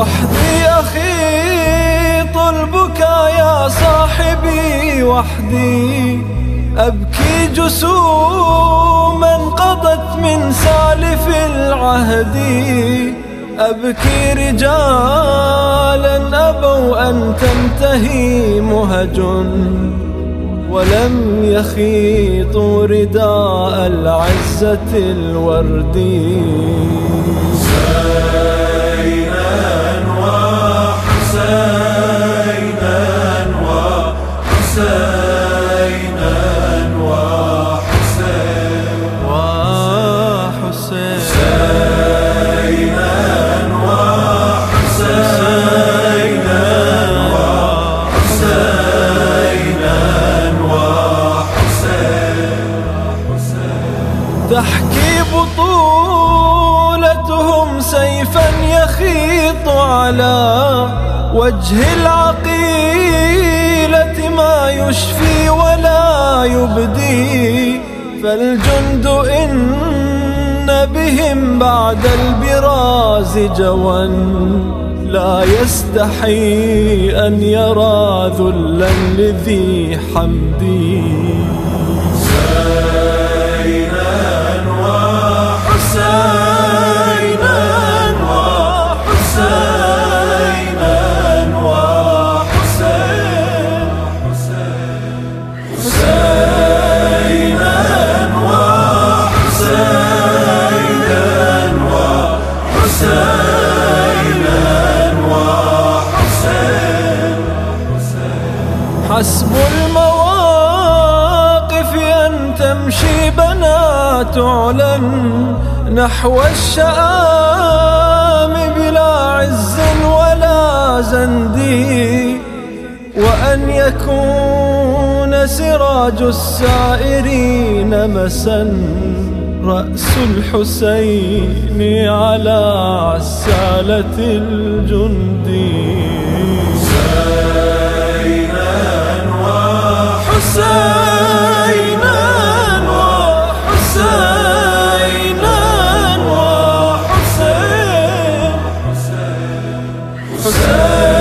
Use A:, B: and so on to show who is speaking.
A: وحدي أخيط البكا يا صاحبي وحدي. أبكي جسوما قضت من سالف العهد. أبكي رجالا أبوا أن تنتهي مهج. ولم يخيطوا رداء العزة الوردي تحكي بطولتهم سيفا يخيط على وجه العقيلة ما يشفي ولا يبدي فالجند إن بهم بعد البراز جوا لا يستحي أن يرى ذلا لذي حمدي. حسب المواقف أن تمشي بنات علن نحو الشآم بلا عز ولا زندي وأن يكون سراج السائرين مسا. رأس الحسين على عسالة الجندي love.